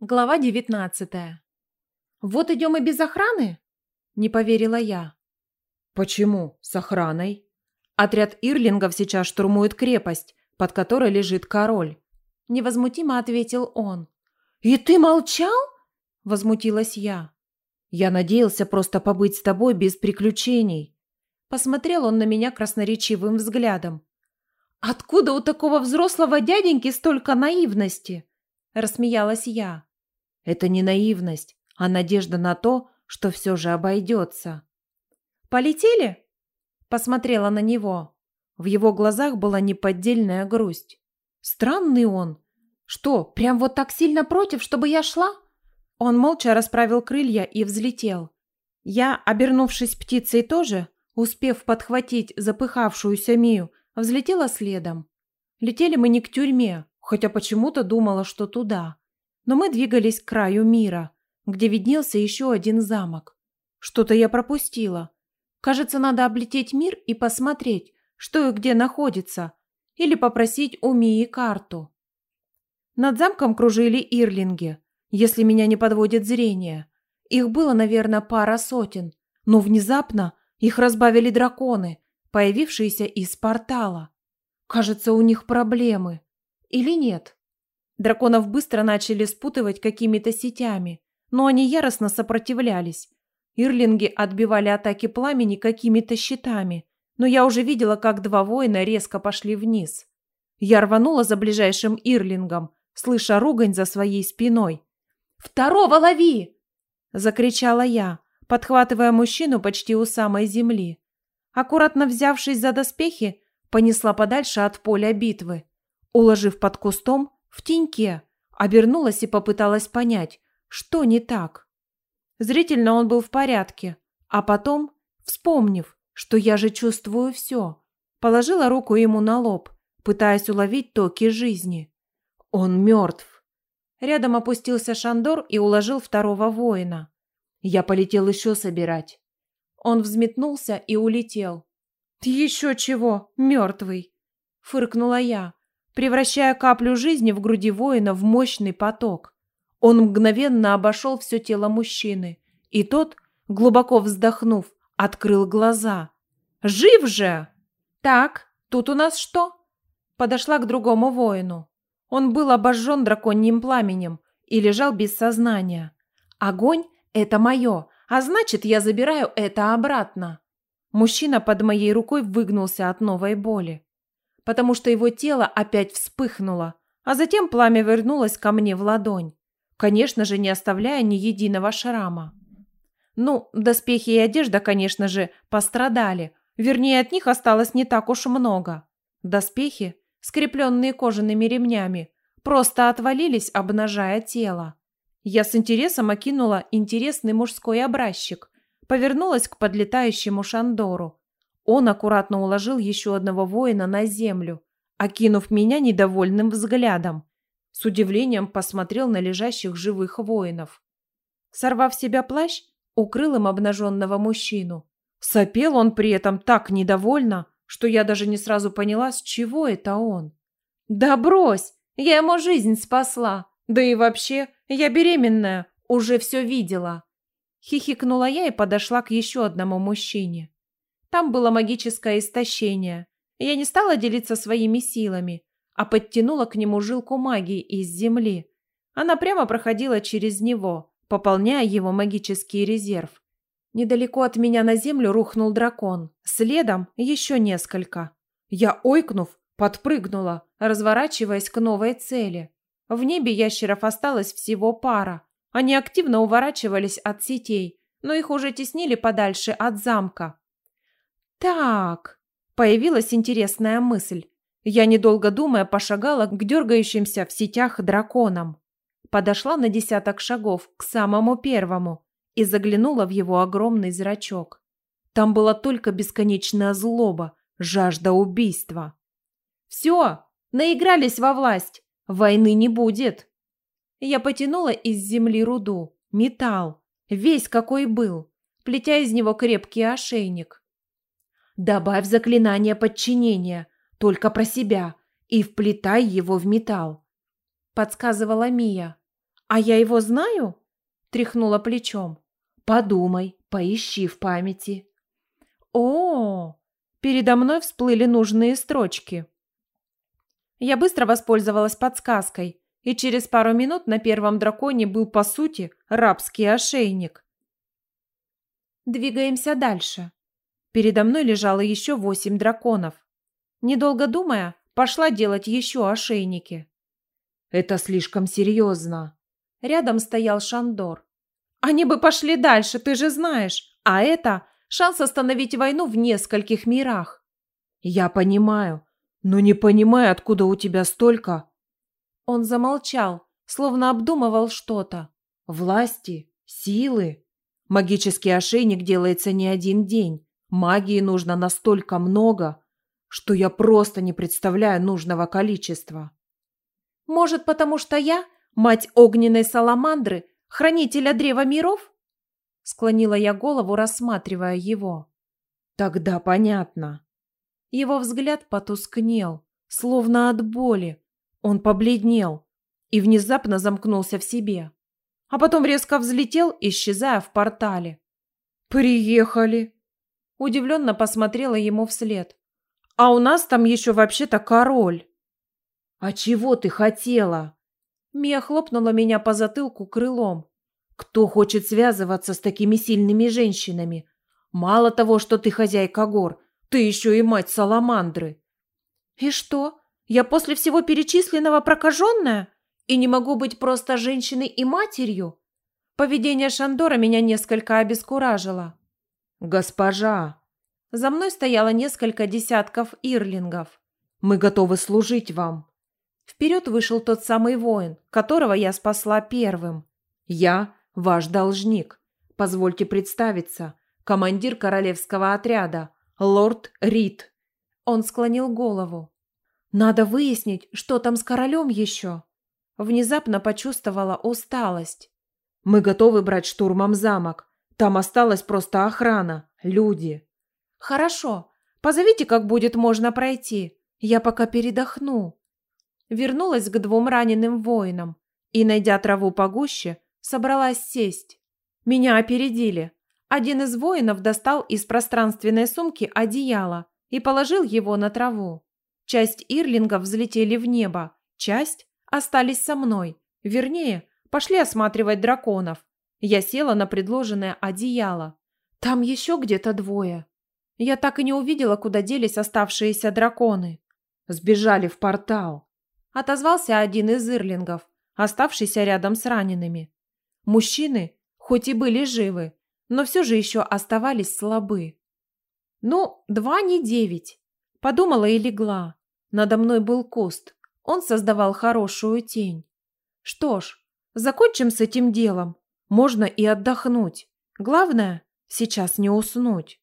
Глава девятнадцатая. «Вот идем и без охраны?» – не поверила я. «Почему? С охраной?» Отряд Ирлингов сейчас штурмует крепость, под которой лежит король. Невозмутимо ответил он. «И ты молчал?» – возмутилась я. «Я надеялся просто побыть с тобой без приключений». Посмотрел он на меня красноречивым взглядом. «Откуда у такого взрослого дяденьки столько наивности?» – рассмеялась я. Это не наивность, а надежда на то, что все же обойдется. «Полетели?» Посмотрела на него. В его глазах была неподдельная грусть. Странный он. Что, прям вот так сильно против, чтобы я шла? Он молча расправил крылья и взлетел. Я, обернувшись птицей тоже, успев подхватить запыхавшуюся Мию, взлетела следом. Летели мы не к тюрьме, хотя почему-то думала, что туда но мы двигались к краю мира, где виднелся еще один замок. Что-то я пропустила. Кажется, надо облететь мир и посмотреть, что и где находится, или попросить у Мии карту. Над замком кружили ирлинги, если меня не подводит зрение. Их было, наверное, пара сотен, но внезапно их разбавили драконы, появившиеся из портала. Кажется, у них проблемы. Или нет? Драконов быстро начали спутывать какими-то сетями, но они яростно сопротивлялись. Ирлинги отбивали атаки пламени какими-то щитами, но я уже видела, как два воина резко пошли вниз. Я рванула за ближайшим Ирлингом, слыша ругань за своей спиной. «Второго лови!» – закричала я, подхватывая мужчину почти у самой земли. Аккуратно взявшись за доспехи, понесла подальше от поля битвы. Уложив под кустом, в теньке, обернулась и попыталась понять, что не так. Зрительно он был в порядке, а потом, вспомнив, что я же чувствую все, положила руку ему на лоб, пытаясь уловить токи жизни. Он мертв. Рядом опустился Шандор и уложил второго воина. Я полетел еще собирать. Он взметнулся и улетел. «Еще чего, мертвый!» – фыркнула я, превращая каплю жизни в груди воина в мощный поток. Он мгновенно обошел все тело мужчины, и тот, глубоко вздохнув, открыл глаза. «Жив же!» «Так, тут у нас что?» Подошла к другому воину. Он был обожжен драконьим пламенем и лежал без сознания. «Огонь – это мое, а значит, я забираю это обратно». Мужчина под моей рукой выгнулся от новой боли потому что его тело опять вспыхнуло, а затем пламя вернулось ко мне в ладонь, конечно же, не оставляя ни единого шрама. Ну, доспехи и одежда, конечно же, пострадали, вернее, от них осталось не так уж много. Доспехи, скрепленные кожаными ремнями, просто отвалились, обнажая тело. Я с интересом окинула интересный мужской образчик, повернулась к подлетающему Шандору. Он аккуратно уложил еще одного воина на землю, окинув меня недовольным взглядом. С удивлением посмотрел на лежащих живых воинов. Сорвав себя плащ, укрыл им обнаженного мужчину. Сопел он при этом так недовольно, что я даже не сразу поняла, с чего это он. «Да брось! Я ему жизнь спасла! Да и вообще, я беременная, уже все видела!» Хихикнула я и подошла к еще одному мужчине. Там было магическое истощение. Я не стала делиться своими силами, а подтянула к нему жилку магии из земли. Она прямо проходила через него, пополняя его магический резерв. Недалеко от меня на землю рухнул дракон. Следом еще несколько. Я, ойкнув, подпрыгнула, разворачиваясь к новой цели. В небе ящеров осталось всего пара. Они активно уворачивались от сетей, но их уже теснили подальше от замка. Так, появилась интересная мысль. Я, недолго думая, пошагала к дергающимся в сетях драконам. Подошла на десяток шагов к самому первому и заглянула в его огромный зрачок. Там была только бесконечная злоба, жажда убийства. «Все, наигрались во власть, войны не будет!» Я потянула из земли руду, металл, весь какой был, плетя из него крепкий ошейник. Добавь заклинание подчинения, только про себя, и вплетай его в металл. Подсказывала Мия. «А я его знаю?» – тряхнула плечом. «Подумай, поищи в памяти». О, -о, -о передо мной всплыли нужные строчки. Я быстро воспользовалась подсказкой, и через пару минут на первом драконе был, по сути, рабский ошейник. Двигаемся дальше. Передо мной лежало еще восемь драконов. Недолго думая, пошла делать еще ошейники. «Это слишком серьезно». Рядом стоял Шандор. «Они бы пошли дальше, ты же знаешь. А это шанс остановить войну в нескольких мирах». «Я понимаю, но не понимаю, откуда у тебя столько...» Он замолчал, словно обдумывал что-то. «Власти? Силы? Магический ошейник делается не один день. Магии нужно настолько много, что я просто не представляю нужного количества». «Может, потому что я мать огненной саламандры, хранителя древа миров?» Склонила я голову, рассматривая его. «Тогда понятно». Его взгляд потускнел, словно от боли. Он побледнел и внезапно замкнулся в себе. А потом резко взлетел, исчезая в портале. «Приехали!» Удивленно посмотрела ему вслед. «А у нас там еще вообще-то король!» «А чего ты хотела?» Мия хлопнула меня по затылку крылом. «Кто хочет связываться с такими сильными женщинами? Мало того, что ты хозяйка гор, ты еще и мать Саламандры. И что? Я после всего перечисленного прокаженная? И не могу быть просто женщиной и матерью? Поведение Шандора меня несколько обескуражило. Госпожа. За мной стояло несколько десятков ирлингов. Мы готовы служить вам. Вперед вышел тот самый воин, которого я спасла первым. Я ваш должник. Позвольте представиться. Командир королевского отряда, лорд Рид. Он склонил голову. Надо выяснить, что там с королем еще. Внезапно почувствовала усталость. Мы готовы брать штурмом замок. Там осталась просто охрана, люди. Хорошо. Позовите, как будет можно пройти. Я пока передохну. Вернулась к двум раненым воинам и, найдя траву погуще, собралась сесть. Меня опередили. Один из воинов достал из пространственной сумки одеяло и положил его на траву. Часть ирлингов взлетели в небо, часть остались со мной. Вернее, пошли осматривать драконов. Я села на предложенное одеяло. Там еще где-то двое. Я так и не увидела, куда делись оставшиеся драконы. Сбежали в портал. Отозвался один из ирлингов, оставшийся рядом с ранеными. Мужчины, хоть и были живы, но все же еще оставались слабы. Ну, два не девять. Подумала и легла. Надо мной был куст. Он создавал хорошую тень. Что ж, закончим с этим делом. Можно и отдохнуть. Главное, сейчас не уснуть.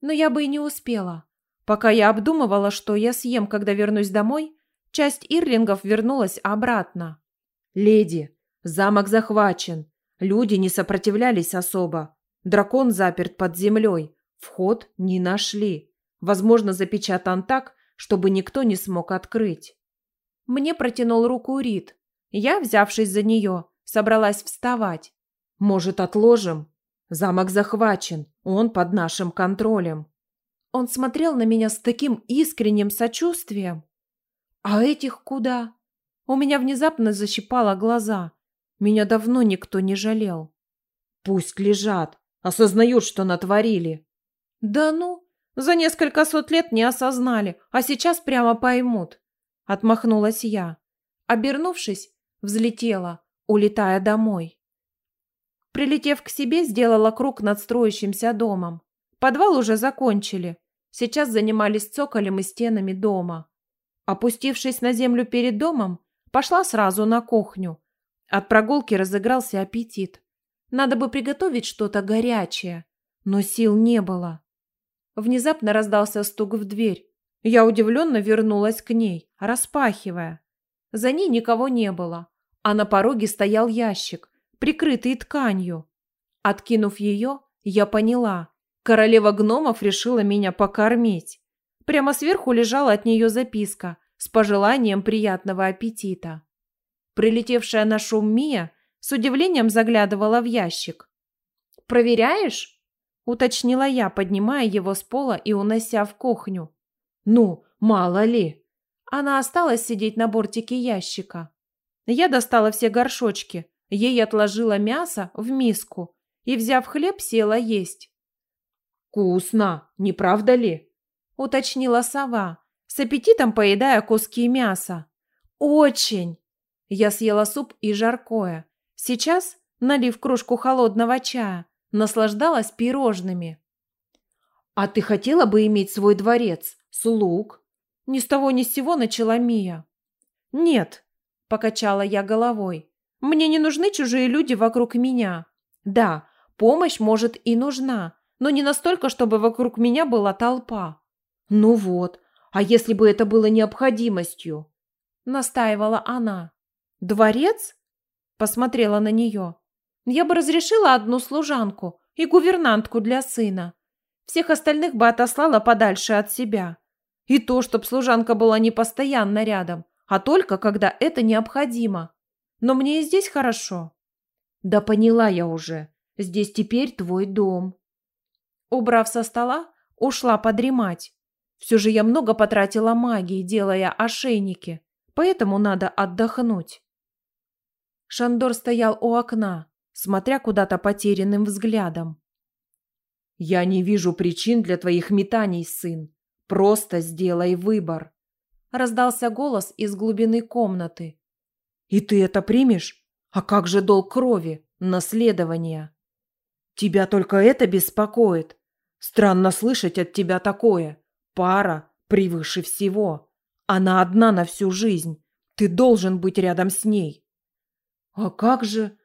Но я бы и не успела. Пока я обдумывала, что я съем, когда вернусь домой, часть ирлингов вернулась обратно. «Леди, замок захвачен. Люди не сопротивлялись особо. Дракон заперт под землей. Вход не нашли. Возможно, запечатан так, чтобы никто не смог открыть. Мне протянул руку Рид. Я, взявшись за нее, собралась вставать. «Может, отложим? Замок захвачен, он под нашим контролем». Он смотрел на меня с таким искренним сочувствием. «А этих куда?» У меня внезапно защипало глаза. Меня давно никто не жалел. «Пусть лежат, осознают, что натворили. Да ну, за несколько сот лет не осознали, а сейчас прямо поймут. Отмахнулась я. Обернувшись, взлетела, улетая домой. Прилетев к себе, сделала круг над строящимся домом. Подвал уже закончили. Сейчас занимались цоколем и стенами дома. Опустившись на землю перед домом, пошла сразу на кухню. От прогулки разыгрался аппетит. Надо бы приготовить что-то горячее, но сил не было. Внезапно раздался стук в дверь. Я удивленно вернулась к ней, распахивая. За ней никого не было, а на пороге стоял ящик, прикрытый тканью. Откинув ее, я поняла. Королева гномов решила меня покормить. Прямо сверху лежала от нее записка с пожеланием приятного аппетита. Прилетевшая на шум Мия с удивлением заглядывала в ящик. «Проверяешь?» – уточнила я, поднимая его с пола и унося в кухню. «Ну, мало ли!» Она осталась сидеть на бортике ящика. Я достала все горшочки, ей отложила мясо в миску и, взяв хлеб, села есть. «Вкусно, не правда ли?» – уточнила сова, с аппетитом поедая куски мяса. «Очень!» Я съела суп и жаркое. Сейчас, налив кружку холодного чая, наслаждалась пирожными. «А ты хотела бы иметь свой дворец, слуг?» Ни с того ни с сего начала Мия. «Нет», – покачала я головой. «Мне не нужны чужие люди вокруг меня. Да, помощь может и нужна, но не настолько, чтобы вокруг меня была толпа». «Ну вот, а если бы это было необходимостью?» – настаивала она. «Дворец?» – посмотрела на нее. «Я бы разрешила одну служанку и гувернантку для сына. Всех остальных бы отослала подальше от себя. И то, чтоб служанка была не постоянно рядом, а только когда это необходимо. Но мне и здесь хорошо». «Да поняла я уже. Здесь теперь твой дом». Убрав со стола, ушла подремать. Все же я много потратила магии, делая ошейники, поэтому надо отдохнуть. Шандор стоял у окна, смотря куда-то потерянным взглядом. «Я не вижу причин для твоих метаний, сын. Просто сделай выбор», – раздался голос из глубины комнаты. «И ты это примешь? А как же долг крови, наследования?» «Тебя только это беспокоит? Странно слышать от тебя такое. Пара превыше всего. Она одна на всю жизнь. Ты должен быть рядом с ней. «А как же...»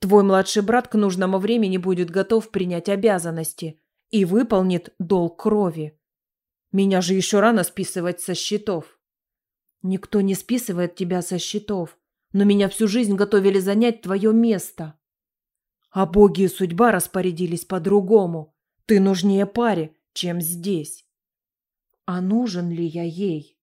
«Твой младший брат к нужному времени будет готов принять обязанности и выполнит долг крови. Меня же еще рано списывать со счетов». «Никто не списывает тебя со счетов, но меня всю жизнь готовили занять твое место». «А боги и судьба распорядились по-другому. Ты нужнее паре, чем здесь». «А нужен ли я ей?»